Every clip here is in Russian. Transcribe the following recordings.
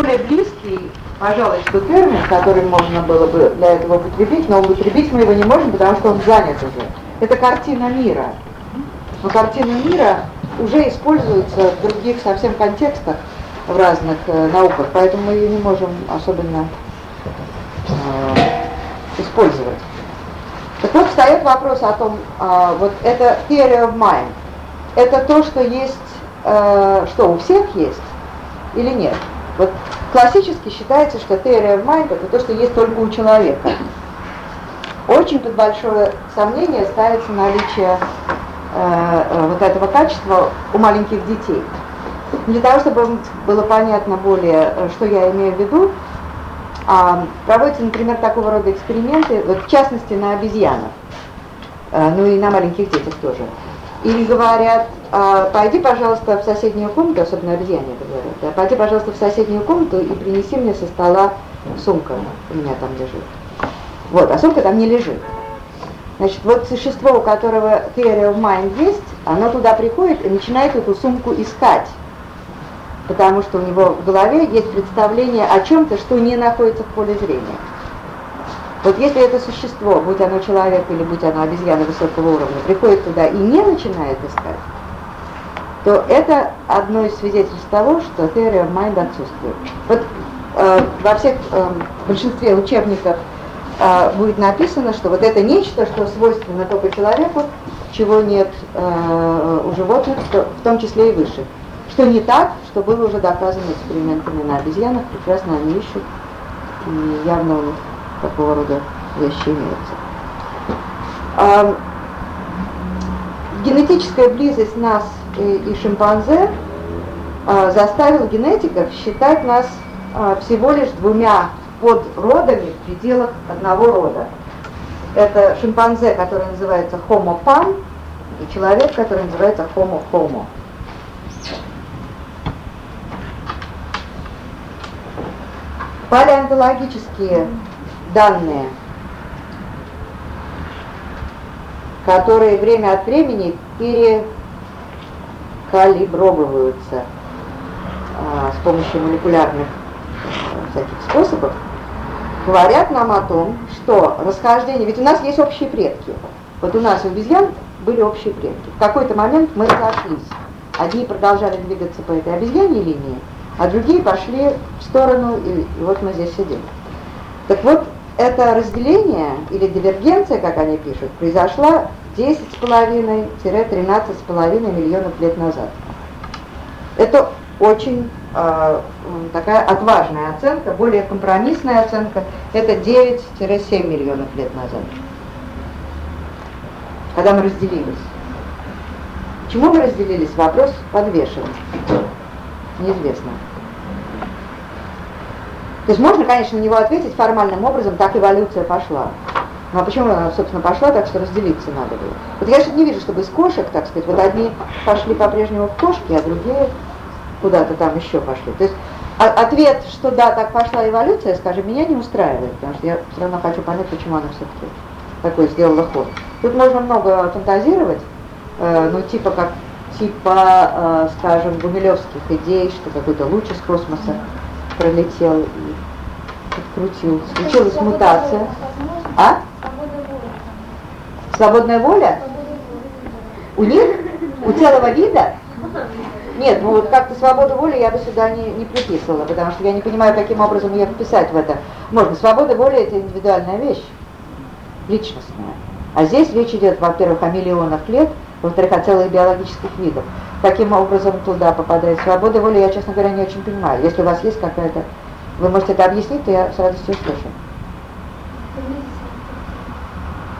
наиболее близкий, пожалуй, что термин, который можно было бы для этого употребить, но употребить мы его не можем, потому что он занят уже. Это картина мира. Но картина мира уже используется в других совсем контекстах в разных э, науках, поэтому мы ее не можем особенно э, использовать. Так вот, встает вопрос о том, э, вот это theory of mind, это то, что есть, э, что у всех есть или нет? Вот классически считается, что theory of mind это то, что есть только у человека. Очень под большое сомнение ставится наличие э, э, вот этого качества у маленьких детей. Для того, чтобы было понятно более, э, что я имею в виду, а, проводятся, например, такого рода эксперименты, вот в частности на обезьянах, э, ну и на маленьких детях тоже. Им говорят, а, пойди, пожалуйста, в соседнюю комнату, особенно обезьяне это да, пойди, пожалуйста, в соседнюю комнату и принеси мне со стола сумка, у меня там лежит. Вот, а сумка там не лежит. Значит, вот существо, у которого theory of mind есть, оно туда приходит и начинает эту сумку искать. Потому что у него в голове есть представление о чем-то, что не находится в поле зрения. Вот если это существо, будь оно человек или будь оно обезьяна высокого уровня, приходит туда и не начинает искать, то это одно из свидетельств того, что theory of mind отсутствует. Вот э, во всех э, большинстве учебников э, будет написано, что вот это нечто, что свойственно только человеку, чего нет э, у животных, что, в том числе и выше. Что не так, что было уже доказано экспериментами на обезьянах, прекрасно они ищут, явно у них такого рода вещи имеются. А, генетическая близость нас и, и шимпанзе а, заставила генетиков считать нас а, всего лишь двумя подродами в пределах одного рода. Это шимпанзе, который называется Homo pan, и человек, который называется Homo homo. Палеонтологические данные, которые время от времени перекалибровываются а, с помощью молекулярных а, всяких способов, говорят нам о том, что расхождение, ведь у нас есть общие предки. Вот у нас у обезьян были общие предки. В какой-то момент мы разошлись. Одни продолжали двигаться по этой обезьяньей линии, а другие пошли в сторону, и, и вот мы здесь сидим. Так вот, это разделение или дивергенция, как они пишут, произошла 10,5-13,5 миллионов лет назад. Это очень э, такая отважная оценка, более компромиссная оценка, это 9-7 миллионов лет назад, когда мы разделились. Почему мы разделились? Вопрос подвешен. Неизвестно. То есть можно, конечно, на него ответить формальным образом, так эволюция пошла. Ну а почему она, собственно, пошла, так что разделиться надо было? Вот я что-то не вижу, чтобы из кошек, так сказать, вот одни пошли по-прежнему в кошки, а другие куда-то там еще пошли. То есть ответ, что да, так пошла эволюция, скажем, меня не устраивает, потому что я все равно хочу понять, почему она все-таки такой сделала ход. Тут можно много фантазировать, э, ну типа как типа, э, скажем, гумилевских идей, что какой-то луч из космоса пролетел и открутил. Случилась мутация. А? Свободная воля? У них? У целого вида? Нет, ну вот как-то свободу воли я бы сюда не, не приписывала, потому что я не понимаю, каким образом ее вписать в это. Можно, свобода воли это индивидуальная вещь, личностная. А здесь речь идет, во-первых, о миллионах лет, во-вторых, о целых биологических видах каким образом туда попадает свобода воли, я, честно говоря, не очень понимаю. Если у вас есть какая-то... Вы можете это объяснить, то я с радостью услышу.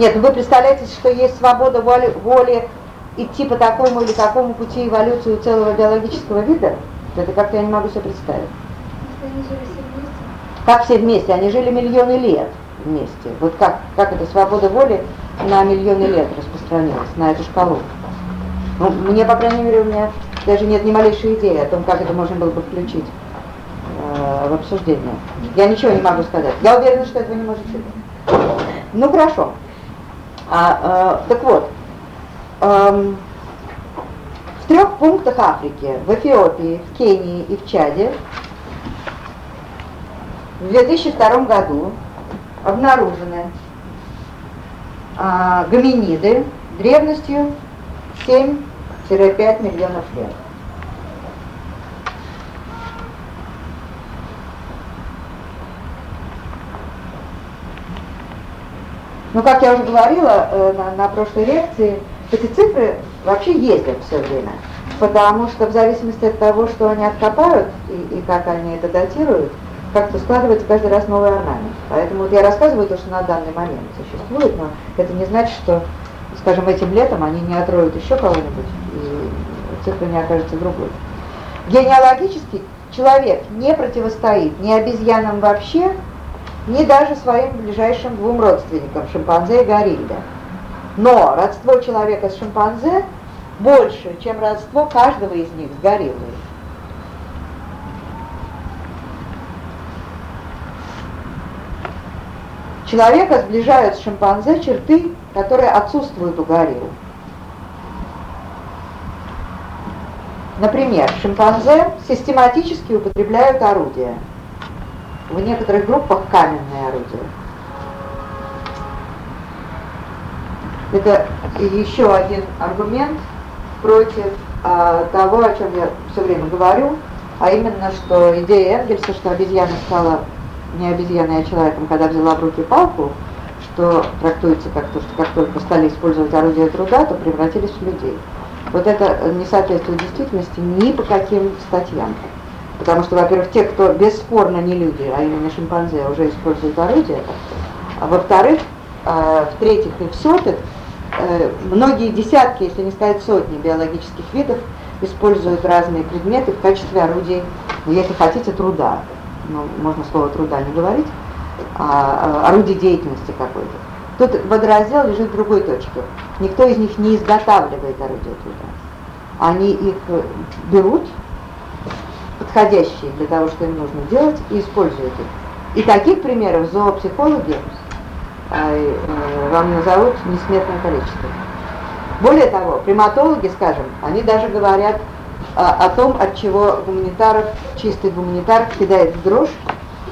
Нет, ну вы представляете, что есть свобода воли, воли идти по такому или такому пути эволюции целого биологического вида? Это как-то я не могу себе представить. Как все вместе? Они жили миллионы лет вместе. Вот как, как эта свобода воли на миллионы лет распространилась, на эту шкалу? Ну, мне, по крайней мере, у меня даже нет ни малейшей идеи о том, как это можно было бы включить э, в обсуждение. Я ничего не могу сказать. Я уверена, что этого не может быть. Ну, хорошо. А, э, так вот, э, в трех пунктах Африки, в Эфиопии, в Кении и в Чаде, в 2002 году обнаружены а, гоминиды древностью 7-5 миллионов лет. Ну, как я уже говорила э, на, на прошлой лекции, эти цифры вообще ездят все время, потому что в зависимости от того, что они откопают и, и как они это датируют, как-то складывается каждый раз новый орнамент. Поэтому вот я рассказываю то, что на данный момент существует, но это не значит, что, скажем, этим летом они не отроют еще кого-нибудь, и цифра не окажется другой. Генеалогически человек не противостоит ни обезьянам вообще, ни даже своим ближайшим двум родственникам, шимпанзе и горилле. Но родство человека с шимпанзе больше, чем родство каждого из них с гориллой. Человека сближают с шимпанзе черты, которые отсутствуют у горилл. Например, шимпанзе систематически употребляют орудия – в некоторых группах каменное орудие. Это еще один аргумент против а, того, о чем я все время говорю, а именно, что идея Энгельса, что обезьяна стала не обезьяной, а человеком, когда взяла в руки палку, что трактуется как то, что как только стали использовать орудие труда, то превратились в людей. Вот это не соответствует действительности ни по каким статьям. Потому что, во-первых, те, кто бесспорно не люди, а именно шимпанзе, уже используют орудия. А во-вторых, э, в-третьих и в-сотых, э, многие десятки, если не сказать сотни биологических видов используют разные предметы в качестве орудий, ну, если хотите, труда. Ну, можно слово труда не говорить, а, а орудий деятельности какой-то. Тут водораздел лежит в другой точке. Никто из них не изготавливает орудия труда. Они их берут, подходящие для того, что им нужно делать, и используют их. И таких примеров зоопсихологи э, вам назовут несметное количество. Более того, приматологи, скажем, они даже говорят о, о том, от чего гуманитаров, чистый гуманитар кидает в дрожь.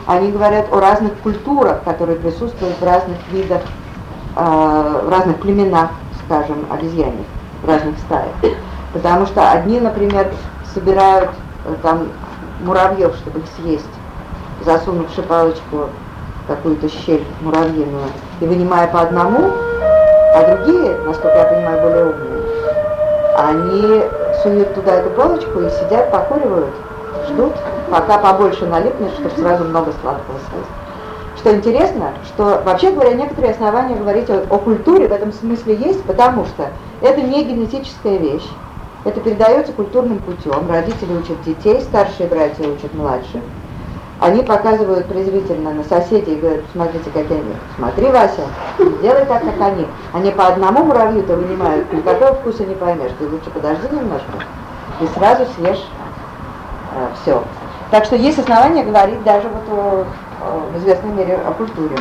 Они говорят о разных культурах, которые присутствуют в разных видах, э, в разных племенах, скажем, обезьяньих, в разных стаях. Потому что одни, например, собирают там муравьев, чтобы их съесть, засунувши палочку в какую-то щель муравьиную и вынимая по одному, а другие, насколько я понимаю, более умные, они суют туда эту палочку и сидят, покуривают, ждут, пока побольше налипнет, чтобы сразу много сладкого съесть. Что интересно, что, вообще говоря, некоторые основания говорить о, о культуре в этом смысле есть, потому что это не генетическая вещь, это передается культурным путем. Родители учат детей, старшие братья учат младших. Они показывают презрительно на соседей и говорят, смотрите, какие они. Смотри, Вася, делай так, как они. Они по одному муравью-то вынимают, никакого вкуса не поймешь. Ты лучше подожди немножко и сразу съешь э, все. Так что есть основания говорить даже вот о, о, в известной мере о культуре.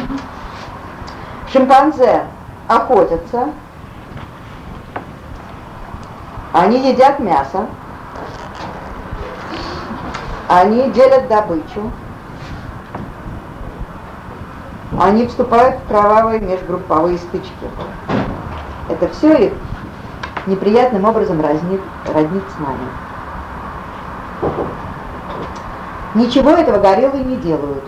Шимпанзе охотятся, они едят мясо, они делят добычу, они вступают в кровавые межгрупповые стычки. Это все их неприятным образом разнит, роднит с нами. Ничего этого гориллы не делают.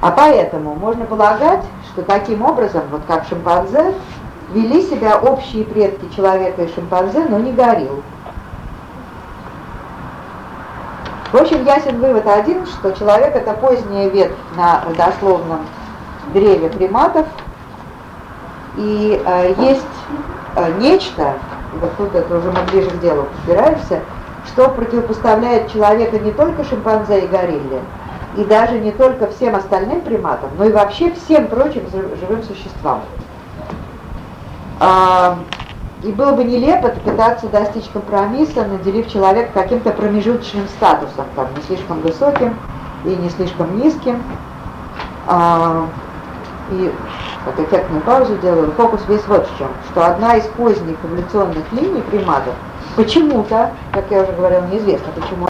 А поэтому можно полагать, что таким образом, вот как шимпанзе, вели себя общие предки человека и шимпанзе, но не горилл. В общем, ясен вывод один, что человек это поздняя ветвь на родословном древе приматов, и э, есть э, нечто, вот тут это уже мы ближе к делу подбираемся, что противопоставляет человека не только шимпанзе и горилле, и даже не только всем остальным приматам, но и вообще всем прочим живым существам. И было бы нелепо пытаться достичь компромисса, наделив человека каким-то промежуточным статусом, там, не слишком высоким и не слишком низким. А, и как эффектную паузу делаю, фокус весь вот в чем, что одна из поздних эволюционных линий приматов почему-то, как я уже говорила, неизвестно почему,